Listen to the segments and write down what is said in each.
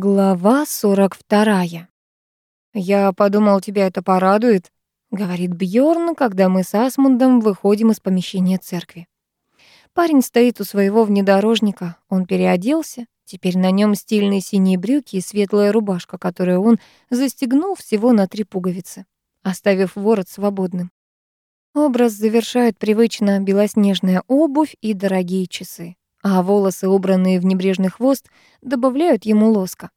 Глава 42. «Я подумал, тебя это порадует», — говорит Бьорн, когда мы с Асмундом выходим из помещения церкви. Парень стоит у своего внедорожника, он переоделся, теперь на нем стильные синие брюки и светлая рубашка, которую он застегнул всего на три пуговицы, оставив ворот свободным. Образ завершает привычно белоснежная обувь и дорогие часы а волосы, убранные в небрежный хвост, добавляют ему лоска.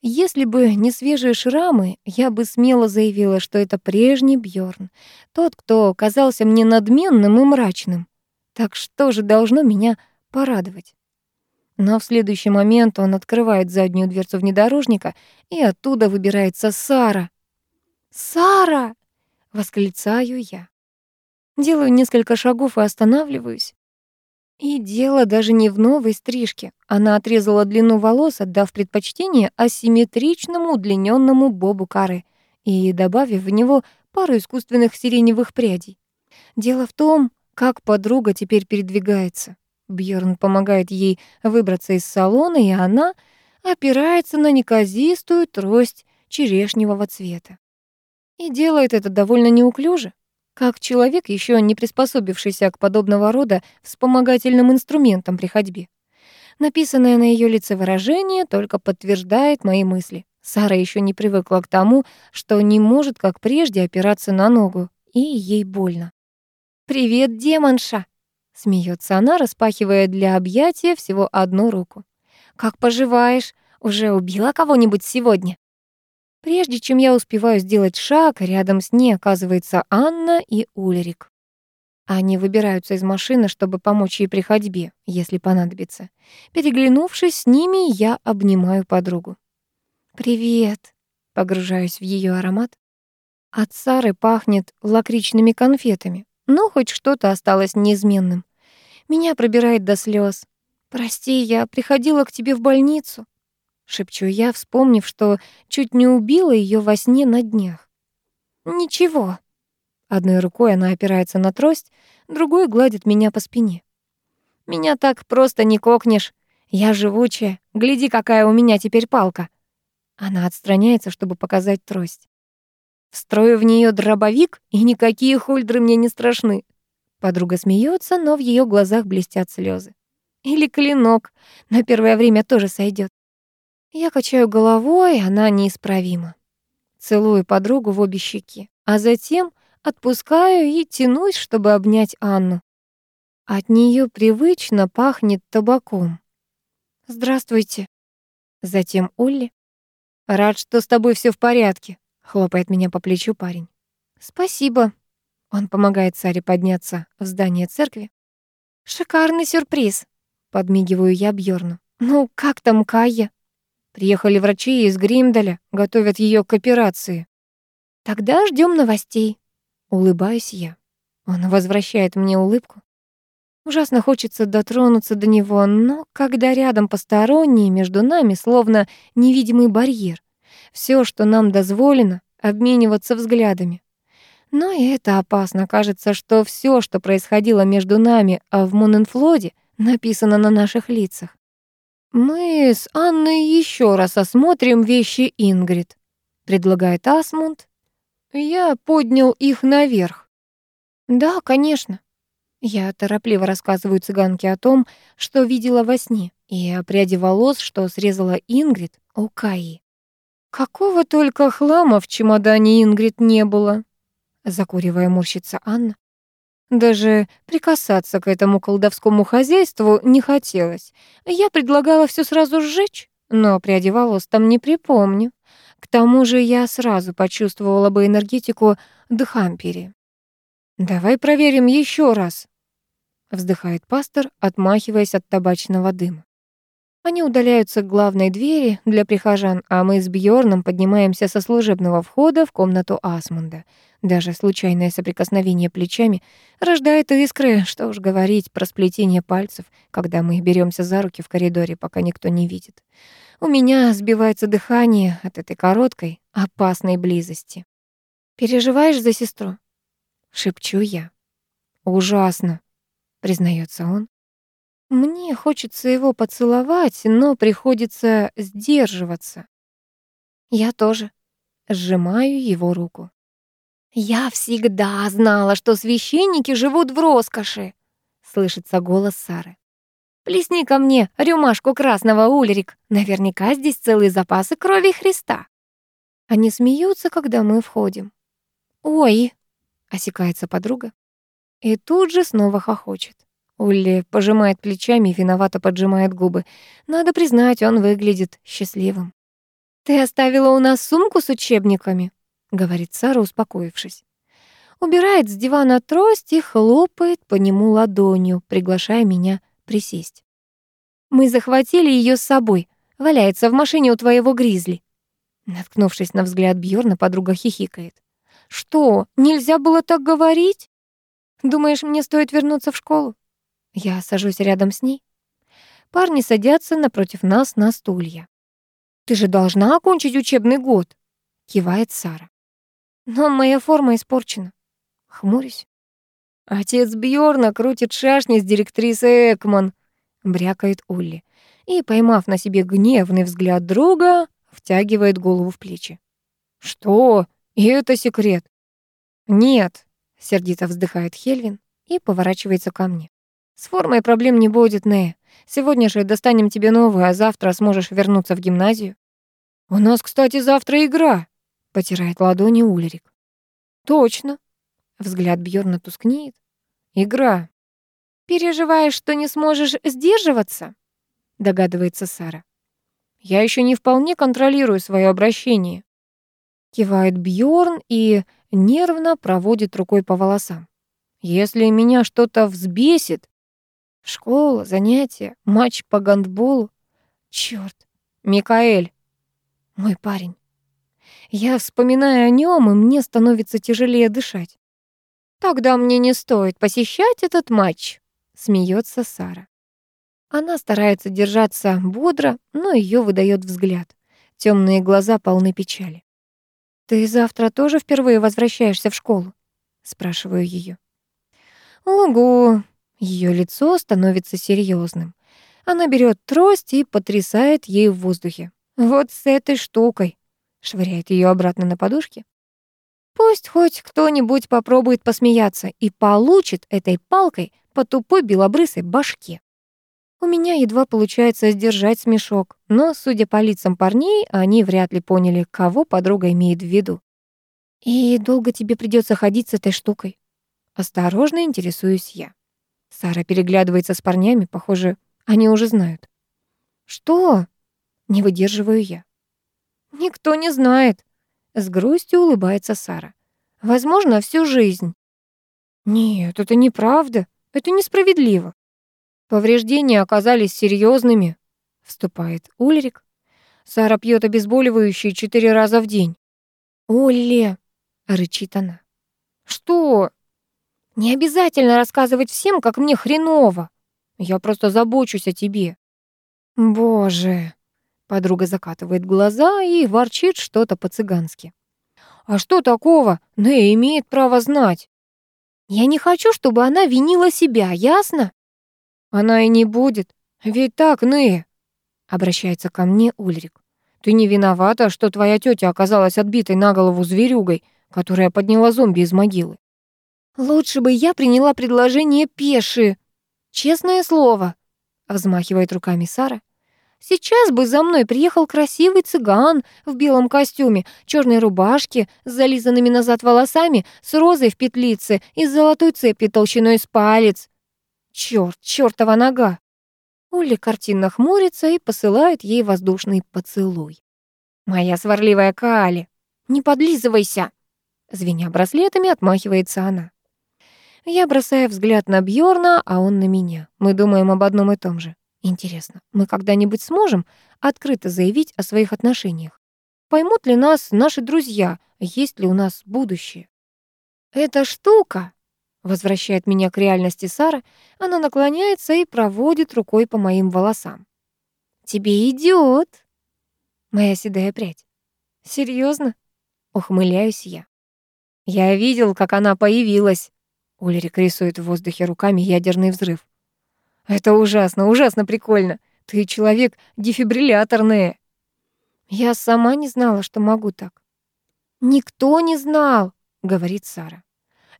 Если бы не свежие шрамы, я бы смело заявила, что это прежний Бьорн, тот, кто казался мне надменным и мрачным. Так что же должно меня порадовать? Но в следующий момент он открывает заднюю дверцу внедорожника, и оттуда выбирается Сара. «Сара!» — восклицаю я. Делаю несколько шагов и останавливаюсь. И дело даже не в новой стрижке. Она отрезала длину волос, отдав предпочтение асимметричному удлиненному бобу кары и добавив в него пару искусственных сиреневых прядей. Дело в том, как подруга теперь передвигается. Бьорн помогает ей выбраться из салона, и она опирается на неказистую трость черешневого цвета. И делает это довольно неуклюже как человек, еще не приспособившийся к подобного рода вспомогательным инструментам при ходьбе. Написанное на ее лице выражение только подтверждает мои мысли. Сара еще не привыкла к тому, что не может, как прежде, опираться на ногу, и ей больно. «Привет, демонша!» — смеется она, распахивая для объятия всего одну руку. «Как поживаешь? Уже убила кого-нибудь сегодня?» Прежде чем я успеваю сделать шаг, рядом с ней оказывается Анна и Ульрик. Они выбираются из машины, чтобы помочь ей при ходьбе, если понадобится. Переглянувшись с ними, я обнимаю подругу. «Привет», — погружаюсь в ее аромат. От Сары пахнет лакричными конфетами, но хоть что-то осталось неизменным. Меня пробирает до слез. «Прости, я приходила к тебе в больницу» шепчу я, вспомнив, что чуть не убила ее во сне на днях. Ничего. Одной рукой она опирается на трость, другой гладит меня по спине. Меня так просто не кокнешь. Я живучая. Гляди, какая у меня теперь палка. Она отстраняется, чтобы показать трость. Встрою в нее дробовик, и никакие хульдры мне не страшны. Подруга смеется, но в ее глазах блестят слезы. Или клинок. На первое время тоже сойдет. Я качаю головой, она неисправима. Целую подругу в обе щеки, а затем отпускаю и тянусь, чтобы обнять Анну. От нее привычно пахнет табаком. «Здравствуйте». Затем Олли. «Рад, что с тобой все в порядке», — хлопает меня по плечу парень. «Спасибо». Он помогает Саре подняться в здание церкви. «Шикарный сюрприз», — подмигиваю я Бьорну. «Ну, как там Кая?» Приехали врачи из Гримдаля, готовят ее к операции. Тогда ждем новостей. Улыбаюсь я. Он возвращает мне улыбку. Ужасно хочется дотронуться до него, но когда рядом посторонние, между нами словно невидимый барьер. Все, что нам дозволено, обмениваться взглядами. Но и это опасно. Кажется, что все, что происходило между нами а в Муненфлоде, написано на наших лицах. «Мы с Анной еще раз осмотрим вещи Ингрид», — предлагает Асмунд. Я поднял их наверх. «Да, конечно». Я торопливо рассказываю цыганке о том, что видела во сне, и о пряди волос, что срезала Ингрид у Каи. «Какого только хлама в чемодане Ингрид не было», — закуривая морщится Анна. Даже прикасаться к этому колдовскому хозяйству не хотелось. Я предлагала все сразу сжечь, но пряди волос там не припомню. К тому же я сразу почувствовала бы энергетику Дхампери. «Давай проверим еще раз», — вздыхает пастор, отмахиваясь от табачного дыма. Они удаляются к главной двери для прихожан, а мы с Бьорном поднимаемся со служебного входа в комнату Асмунда. Даже случайное соприкосновение плечами рождает искры, что уж говорить про сплетение пальцев, когда мы беремся за руки в коридоре, пока никто не видит. У меня сбивается дыхание от этой короткой, опасной близости. «Переживаешь за сестру?» — шепчу я. «Ужасно», — признается он. Мне хочется его поцеловать, но приходится сдерживаться. Я тоже сжимаю его руку. «Я всегда знала, что священники живут в роскоши», — слышится голос Сары. «Плесни ко мне рюмашку красного, Ульрик. Наверняка здесь целые запасы крови Христа». Они смеются, когда мы входим. «Ой!» — осекается подруга. И тут же снова хохочет. Улли пожимает плечами и виновато поджимает губы. Надо признать, он выглядит счастливым. «Ты оставила у нас сумку с учебниками?» — говорит Сара, успокоившись. Убирает с дивана трость и хлопает по нему ладонью, приглашая меня присесть. «Мы захватили ее с собой. Валяется в машине у твоего гризли». Наткнувшись на взгляд Бьорна, подруга хихикает. «Что, нельзя было так говорить? Думаешь, мне стоит вернуться в школу?» Я сажусь рядом с ней. Парни садятся напротив нас на стулья. «Ты же должна окончить учебный год», — кивает Сара. «Но моя форма испорчена». Хмурюсь. «Отец Бьорна крутит шашни с директрисой Экман», — брякает Улли. И, поймав на себе гневный взгляд друга, втягивает голову в плечи. «Что? И это секрет?» «Нет», — сердито вздыхает Хельвин и поворачивается ко мне. «С формой проблем не будет, Нэ. Сегодня же достанем тебе новую, а завтра сможешь вернуться в гимназию». «У нас, кстати, завтра игра», — потирает ладони Улерик. «Точно». Взгляд Бьорна тускнеет. «Игра». «Переживаешь, что не сможешь сдерживаться?» — догадывается Сара. «Я еще не вполне контролирую свое обращение». Кивает Бьорн и нервно проводит рукой по волосам. «Если меня что-то взбесит, Школа, занятия, матч по гандболу. Чёрт, Микаэль, мой парень. Я вспоминаю о нём, и мне становится тяжелее дышать. Тогда мне не стоит посещать этот матч, смеется Сара. Она старается держаться бодро, но её выдаёт взгляд. Тёмные глаза полны печали. «Ты завтра тоже впервые возвращаешься в школу?» — спрашиваю её. «Ого, ее лицо становится серьезным. Она берет трость и потрясает ей в воздухе. Вот с этой штукой. Швыряет ее обратно на подушки. Пусть хоть кто-нибудь попробует посмеяться и получит этой палкой по тупой белобрысой башке. У меня едва получается сдержать смешок, но, судя по лицам парней, они вряд ли поняли, кого подруга имеет в виду. «И долго тебе придется ходить с этой штукой?» Осторожно интересуюсь я. Сара переглядывается с парнями, похоже, они уже знают. «Что?» — не выдерживаю я. «Никто не знает», — с грустью улыбается Сара. «Возможно, всю жизнь». «Нет, это неправда, это несправедливо». «Повреждения оказались серьезными, вступает Ульрик. Сара пьет обезболивающие четыре раза в день. «Олле!» — рычит она. «Что?» Не обязательно рассказывать всем, как мне хреново. Я просто забочусь о тебе. Боже. Подруга закатывает глаза и ворчит что-то по-цыгански. А что такого? Нэ имеет право знать. Я не хочу, чтобы она винила себя, ясно? Она и не будет. Ведь так, Нэ. Обращается ко мне Ульрик. Ты не виновата, что твоя тетя оказалась отбитой на голову зверюгой, которая подняла зомби из могилы. Лучше бы я приняла предложение пеши. Честное слово, взмахивает руками Сара. Сейчас бы за мной приехал красивый цыган в белом костюме, черной рубашке, с зализанными назад волосами, с розой в петлице и с золотой цепью толщиной с палец. Чёрт, чёртова нога. Улли картинно хмурится и посылает ей воздушный поцелуй. «Моя сварливая Кали, не подлизывайся!» Звеня браслетами, отмахивается она. Я бросаю взгляд на Бьорна, а он на меня. Мы думаем об одном и том же. Интересно, мы когда-нибудь сможем открыто заявить о своих отношениях? Поймут ли нас наши друзья, есть ли у нас будущее? Эта штука возвращает меня к реальности Сара. Она наклоняется и проводит рукой по моим волосам. Тебе идет. Моя седая прядь. Серьезно? Ухмыляюсь я. Я видел, как она появилась. Ульрик рисует в воздухе руками ядерный взрыв. Это ужасно, ужасно прикольно. Ты человек дефибрилляторный. Я сама не знала, что могу так. Никто не знал, говорит Сара.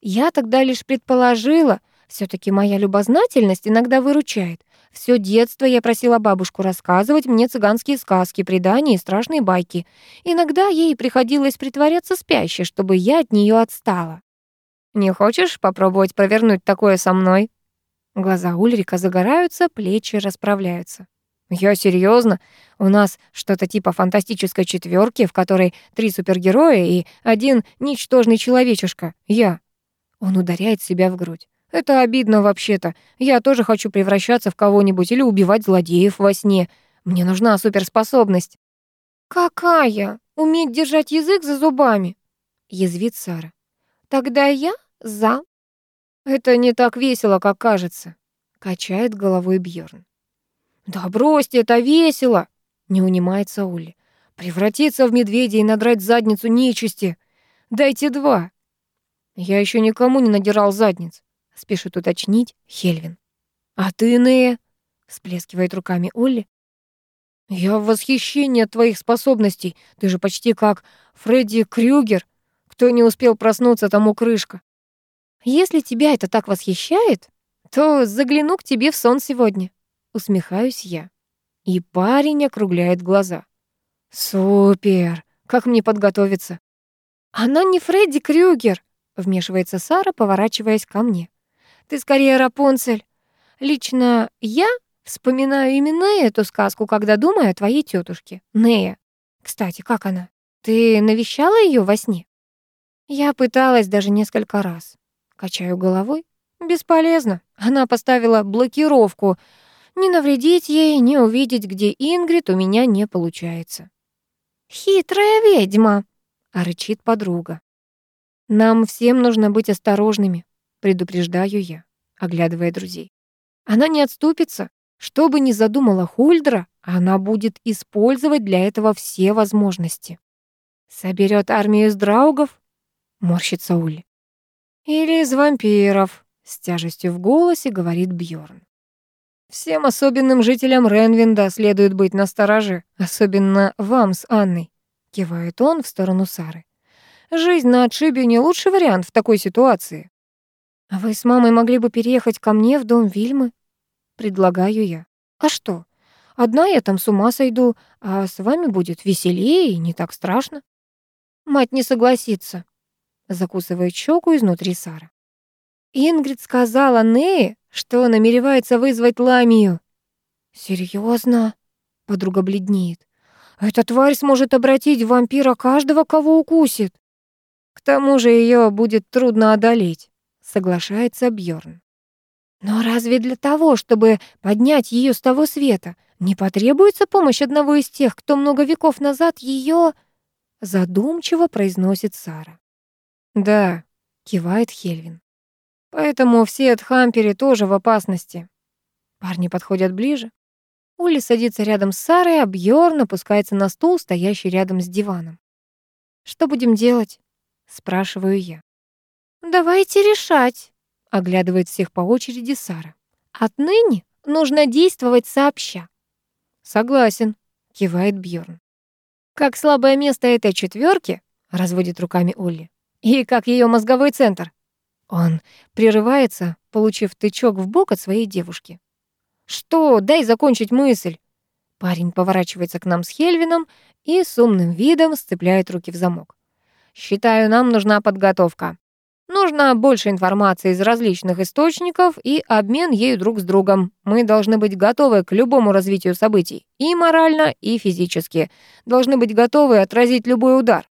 Я тогда лишь предположила, все таки моя любознательность иногда выручает. Все детство я просила бабушку рассказывать мне цыганские сказки, предания и страшные байки. Иногда ей приходилось притворяться спящей, чтобы я от нее отстала. «Не хочешь попробовать провернуть такое со мной?» Глаза Ульрика загораются, плечи расправляются. «Я серьезно? У нас что-то типа фантастической четверки, в которой три супергероя и один ничтожный человечишка. Я». Он ударяет себя в грудь. Это обидно вообще-то. Я тоже хочу превращаться в кого-нибудь или убивать злодеев во сне. Мне нужна суперспособность. Какая? Уметь держать язык за зубами? Язвит Сара. Тогда я за. Это не так весело, как кажется. Качает головой Бьорн. Да бросьте, это весело. Не унимается Улли. Превратиться в медведя и надрать задницу нечисти. Дайте два. Я еще никому не надирал задниц спешит уточнить Хельвин. «А ты, Нея?» — всплескивает руками Олли. «Я в восхищении от твоих способностей. Ты же почти как Фредди Крюгер. Кто не успел проснуться, тому крышка. Если тебя это так восхищает, то загляну к тебе в сон сегодня». Усмехаюсь я. И парень округляет глаза. «Супер! Как мне подготовиться?» «Она не Фредди Крюгер», — вмешивается Сара, поворачиваясь ко мне. Ты скорее Рапунцель. Лично я вспоминаю именно эту сказку, когда думаю о твоей тетушке, Нея. Кстати, как она? Ты навещала ее во сне? Я пыталась даже несколько раз. Качаю головой. Бесполезно. Она поставила блокировку. Не навредить ей, не увидеть, где Ингрид, у меня не получается. «Хитрая ведьма», — рычит подруга. «Нам всем нужно быть осторожными предупреждаю я, оглядывая друзей. Она не отступится. Что бы ни задумала Хульдра, она будет использовать для этого все возможности. Соберет армию из драугов? Морщится Улли. Или из вампиров, с тяжестью в голосе говорит Бьорн. Всем особенным жителям Ренвинда следует быть настороже, особенно вам с Анной, кивает он в сторону Сары. Жизнь на отшибе не лучший вариант в такой ситуации. «А вы с мамой могли бы переехать ко мне в дом Вильмы?» Предлагаю я. «А что? Одна я там с ума сойду, а с вами будет веселее и не так страшно». «Мать не согласится», — закусывает щеку изнутри Сара. Ингрид сказала Нее, что намеревается вызвать Ламию. Серьезно? Подруга бледнеет. Эта тварь сможет обратить вампира каждого, кого укусит. К тому же ее будет трудно одолеть соглашается Бьорн. Но разве для того, чтобы поднять ее с того света, не потребуется помощь одного из тех, кто много веков назад ее задумчиво произносит Сара. Да, кивает Хельвин. Поэтому все от Хампери тоже в опасности. Парни подходят ближе. Ули садится рядом с Сарой, а Бьорн опускается на стул, стоящий рядом с диваном. «Что будем делать?» — спрашиваю я. «Давайте решать», — оглядывает всех по очереди Сара. «Отныне нужно действовать сообща». «Согласен», — кивает Бьорн. «Как слабое место этой четверки, разводит руками Олли. «И как ее мозговой центр». Он прерывается, получив тычок в бок от своей девушки. «Что? Дай закончить мысль». Парень поворачивается к нам с Хельвином и с умным видом сцепляет руки в замок. «Считаю, нам нужна подготовка. Нужно больше информации из различных источников и обмен ею друг с другом. Мы должны быть готовы к любому развитию событий, и морально, и физически. Должны быть готовы отразить любой удар.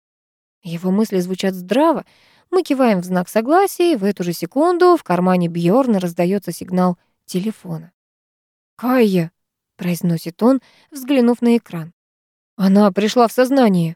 Его мысли звучат здраво. Мы киваем в знак согласия, и в эту же секунду в кармане Бьорна раздается сигнал телефона. «Кайя», — произносит он, взглянув на экран. «Она пришла в сознание».